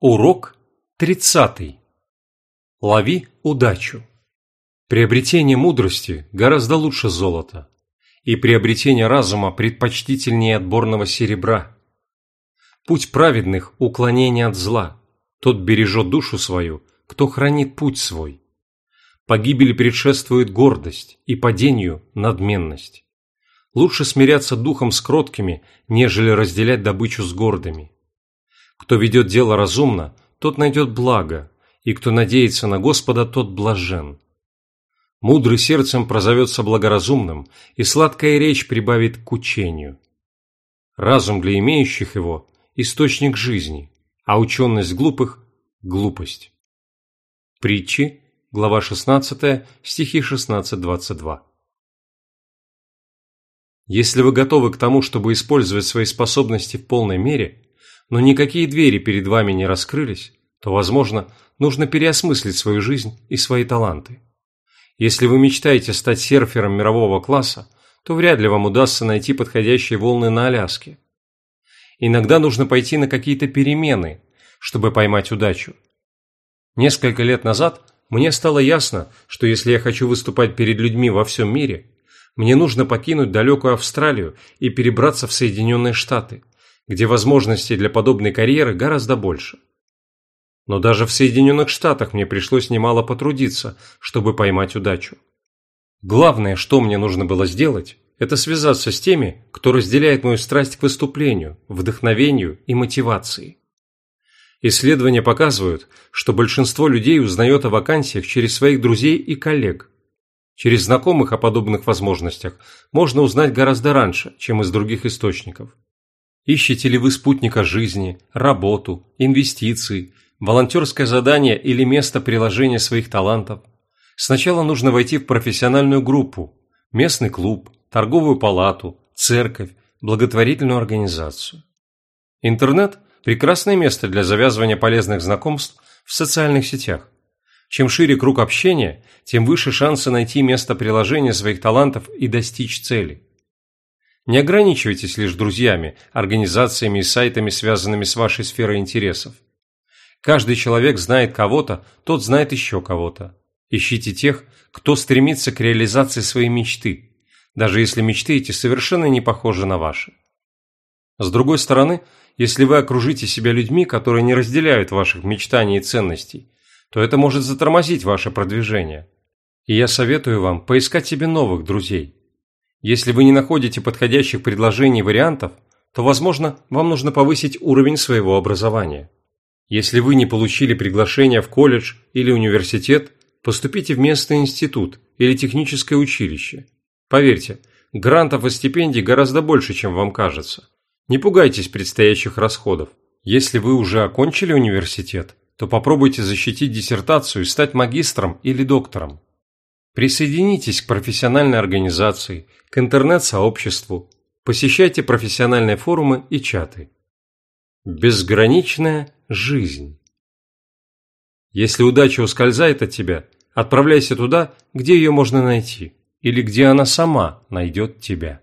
Урок 30. Лови удачу. Приобретение мудрости гораздо лучше золота, и приобретение разума предпочтительнее отборного серебра. Путь праведных – уклонение от зла. Тот бережет душу свою, кто хранит путь свой. Погибели предшествует гордость и падению – надменность. Лучше смиряться духом с кроткими, нежели разделять добычу с гордыми. Кто ведет дело разумно, тот найдет благо, и кто надеется на Господа, тот блажен. Мудрый сердцем прозовется благоразумным, и сладкая речь прибавит к учению. Разум для имеющих его – источник жизни, а ученость глупых – глупость. Притчи, глава 16, стихи 16-22. Если вы готовы к тому, чтобы использовать свои способности в полной мере, но никакие двери перед вами не раскрылись, то, возможно, нужно переосмыслить свою жизнь и свои таланты. Если вы мечтаете стать серфером мирового класса, то вряд ли вам удастся найти подходящие волны на Аляске. Иногда нужно пойти на какие-то перемены, чтобы поймать удачу. Несколько лет назад мне стало ясно, что если я хочу выступать перед людьми во всем мире, мне нужно покинуть далекую Австралию и перебраться в Соединенные Штаты – где возможностей для подобной карьеры гораздо больше. Но даже в Соединенных Штатах мне пришлось немало потрудиться, чтобы поймать удачу. Главное, что мне нужно было сделать, это связаться с теми, кто разделяет мою страсть к выступлению, вдохновению и мотивации. Исследования показывают, что большинство людей узнает о вакансиях через своих друзей и коллег. Через знакомых о подобных возможностях можно узнать гораздо раньше, чем из других источников. Ищете ли вы спутника жизни, работу, инвестиции, волонтерское задание или место приложения своих талантов? Сначала нужно войти в профессиональную группу, местный клуб, торговую палату, церковь, благотворительную организацию. Интернет – прекрасное место для завязывания полезных знакомств в социальных сетях. Чем шире круг общения, тем выше шансы найти место приложения своих талантов и достичь цели. Не ограничивайтесь лишь друзьями, организациями и сайтами, связанными с вашей сферой интересов. Каждый человек знает кого-то, тот знает еще кого-то. Ищите тех, кто стремится к реализации своей мечты, даже если мечты эти совершенно не похожи на ваши. С другой стороны, если вы окружите себя людьми, которые не разделяют ваших мечтаний и ценностей, то это может затормозить ваше продвижение. И я советую вам поискать себе новых друзей. Если вы не находите подходящих предложений и вариантов, то, возможно, вам нужно повысить уровень своего образования. Если вы не получили приглашение в колледж или университет, поступите в местный институт или техническое училище. Поверьте, грантов и стипендий гораздо больше, чем вам кажется. Не пугайтесь предстоящих расходов. Если вы уже окончили университет, то попробуйте защитить диссертацию и стать магистром или доктором. Присоединитесь к профессиональной организации, к интернет-сообществу, посещайте профессиональные форумы и чаты. Безграничная жизнь. Если удача ускользает от тебя, отправляйся туда, где ее можно найти, или где она сама найдет тебя.